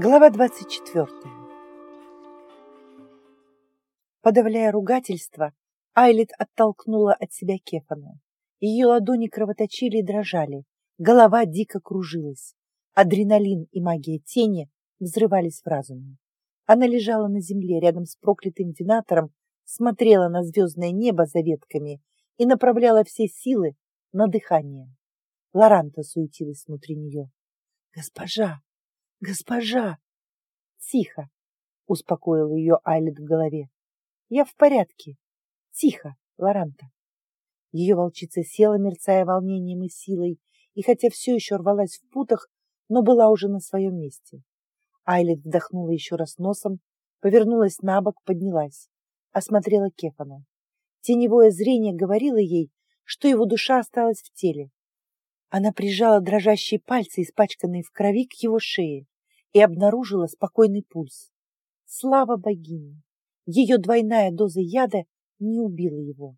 Глава 24. Подавляя ругательство, Айлит оттолкнула от себя Кефана. Ее ладони кровоточили и дрожали, голова дико кружилась. Адреналин и магия тени взрывались в разуме. Она лежала на земле рядом с проклятым винатором, смотрела на звездное небо за ветками и направляла все силы на дыхание. Лоранта суетилась внутри нее. «Госпожа! Госпожа!» «Тихо!» — успокоил ее Айлет в голове. «Я в порядке. Тихо, Лоранта!» Ее волчица села, мерцая волнением и силой, и хотя все еще рвалась в путах, но была уже на своем месте. Айлет вдохнула еще раз носом, повернулась на бок, поднялась, осмотрела Кефана. Теневое зрение говорило ей, что его душа осталась в теле, она прижала дрожащие пальцы, испачканные в крови, к его шее и обнаружила спокойный пульс. Слава богине! Ее двойная доза яда не убила его.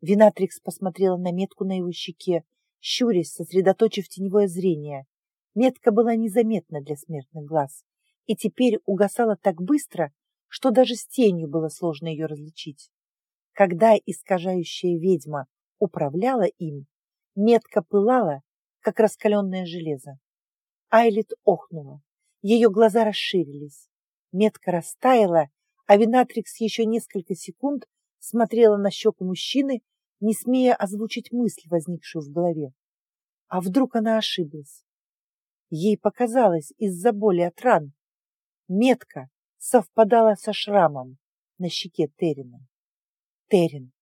Винатрикс посмотрела на метку на его щеке, щурясь, сосредоточив теневое зрение. Метка была незаметна для смертных глаз и теперь угасала так быстро, что даже с тенью было сложно ее различить. Когда искажающая ведьма управляла им, Метка пылала, как раскаленное железо. Айлит охнула. Ее глаза расширились. Метка растаяла, а Винатрикс еще несколько секунд смотрела на щеку мужчины, не смея озвучить мысль, возникшую в голове. А вдруг она ошиблась? Ей показалось из-за боли от ран. Метка совпадала со шрамом на щеке Террина. Террин.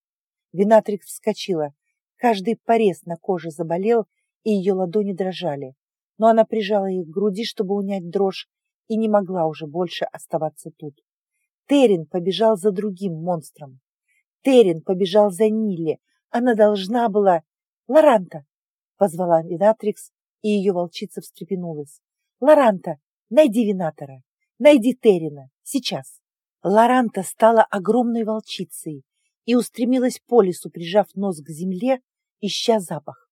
Винатрикс вскочила. Каждый порез на коже заболел, и ее ладони дрожали. Но она прижала их к груди, чтобы унять дрожь, и не могла уже больше оставаться тут. Терин побежал за другим монстром. Терин побежал за Нилли. Она должна была... «Лоранта!» — позвала Винатрикс, и ее волчица встрепенулась. «Лоранта, найди Винатора! Найди Терина! Сейчас!» Лоранта стала огромной волчицей и устремилась по лесу, прижав нос к земле ища запах.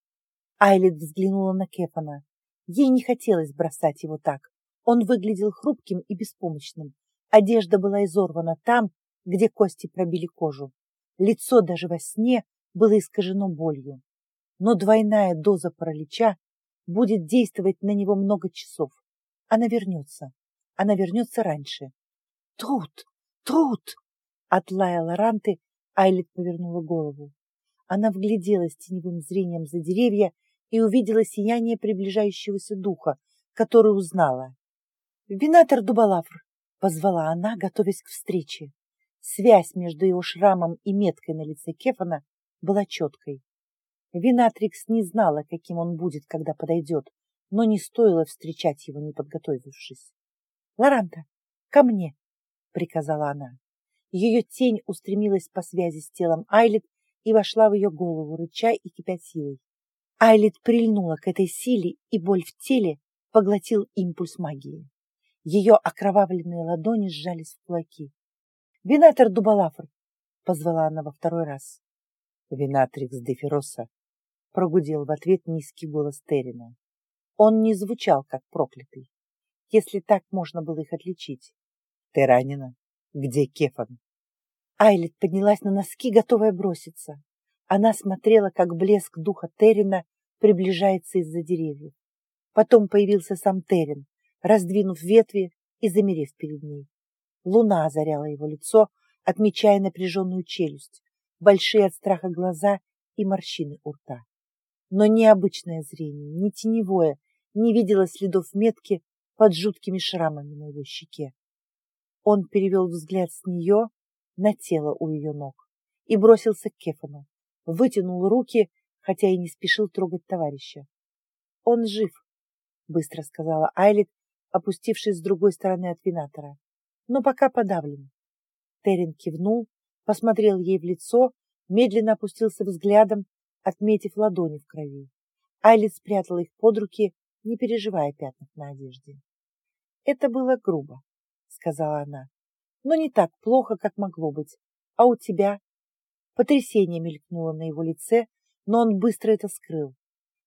Айлет взглянула на Кефана. Ей не хотелось бросать его так. Он выглядел хрупким и беспомощным. Одежда была изорвана там, где кости пробили кожу. Лицо даже во сне было искажено болью. Но двойная доза паралича будет действовать на него много часов. Она вернется. Она вернется раньше. «Тут! Тут!» От лая Лоранты Айлет повернула голову. Она вгляделась теневым зрением за деревья и увидела сияние приближающегося духа, который узнала. «Винатор Дубалавр!» — позвала она, готовясь к встрече. Связь между его шрамом и меткой на лице Кефана была четкой. Винатрикс не знала, каким он будет, когда подойдет, но не стоило встречать его, не подготовившись. «Лоранта, ко мне!» — приказала она. Ее тень устремилась по связи с телом Айлет и вошла в ее голову, рыча и кипя силой. Айлит прильнула к этой силе, и боль в теле поглотил импульс магии. Ее окровавленные ладони сжались в кулаки. «Винатор Дубалафр!» — позвала она во второй раз. «Винатрикс Дефироса!» — прогудел в ответ низкий голос Террина. Он не звучал, как проклятый, если так можно было их отличить. «Ты ранена? Где Кефан?» Айлит поднялась на носки, готовая броситься. Она смотрела, как блеск духа Террина приближается из-за деревьев. Потом появился сам Террин, раздвинув ветви и замерев перед ней. Луна озаряла его лицо, отмечая напряженную челюсть, большие от страха глаза и морщины у рта. Но ни обычное зрение, ни теневое не видело следов метки под жуткими шрамами на его щеке. Он перевел взгляд с нее на тело у ее ног и бросился к Кефану. Вытянул руки, хотя и не спешил трогать товарища. «Он жив», — быстро сказала Айлит, опустившись с другой стороны от винатора. «Но пока подавлен». Терен кивнул, посмотрел ей в лицо, медленно опустился взглядом, отметив ладони в крови. Айлит спрятала их под руки, не переживая пятнах на одежде. «Это было грубо», — сказала она но не так плохо, как могло быть. А у тебя? Потрясение мелькнуло на его лице, но он быстро это скрыл.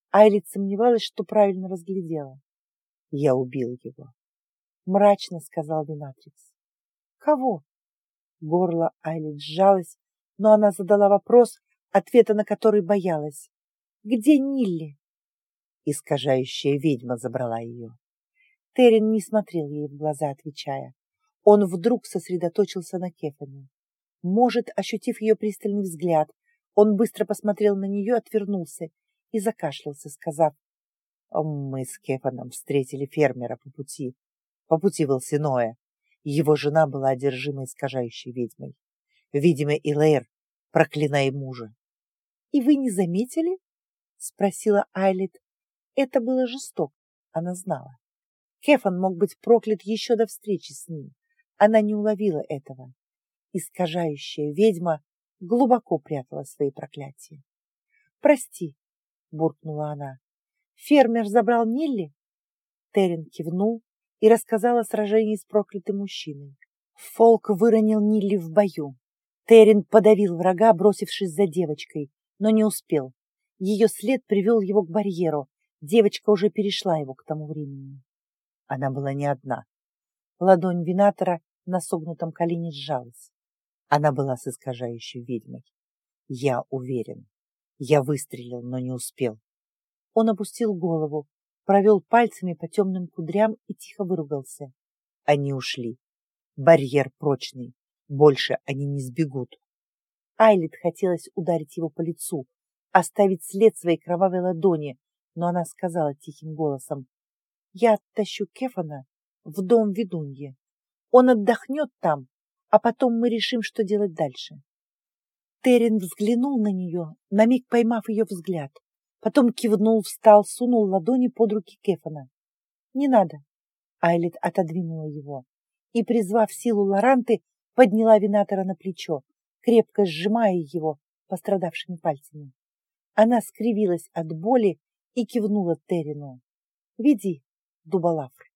Айлит сомневалась, что правильно разглядела. Я убил его. мрачно сказал Винатрикс. Кого? Горло Айлит сжалось, но она задала вопрос, ответа на который боялась. Где Нилли? Искажающая ведьма забрала ее. Терен не смотрел ей в глаза, отвечая. Он вдруг сосредоточился на Кефане. Может, ощутив ее пристальный взгляд, он быстро посмотрел на нее, отвернулся и закашлялся, сказав, «Мы с Кефаном встретили фермера по пути, по пути в Элсиное. Его жена была одержима искажающей ведьмой. Видимо, Илэйр, проклиная мужа. — И вы не заметили? — спросила Айлит. Это было жестоко, она знала. Кефан мог быть проклят еще до встречи с ним. Она не уловила этого. Искажающая ведьма глубоко прятала свои проклятия. «Прости», — буркнула она. «Фермер забрал Нилли?» Терен кивнул и рассказал о сражении с проклятым мужчиной. Фолк выронил Нилли в бою. Терен подавил врага, бросившись за девочкой, но не успел. Ее след привел его к барьеру. Девочка уже перешла его к тому времени. Она была не одна. Ладонь винатора на согнутом колене сжалась. Она была с искажающей ведьмой. Я уверен. Я выстрелил, но не успел. Он опустил голову, провел пальцами по темным кудрям и тихо выругался. Они ушли. Барьер прочный. Больше они не сбегут. Айлит хотелось ударить его по лицу, оставить след своей кровавой ладони, но она сказала тихим голосом, «Я оттащу Кефана в дом ведуньи. Он отдохнет там, а потом мы решим, что делать дальше». Терен взглянул на нее, на миг поймав ее взгляд. Потом кивнул, встал, сунул ладони под руки Кефана. «Не надо!» Айлит отодвинула его и, призвав силу Лоранты, подняла Винатора на плечо, крепко сжимая его пострадавшими пальцами. Она скривилась от боли и кивнула Терину. «Веди, Дубалафр».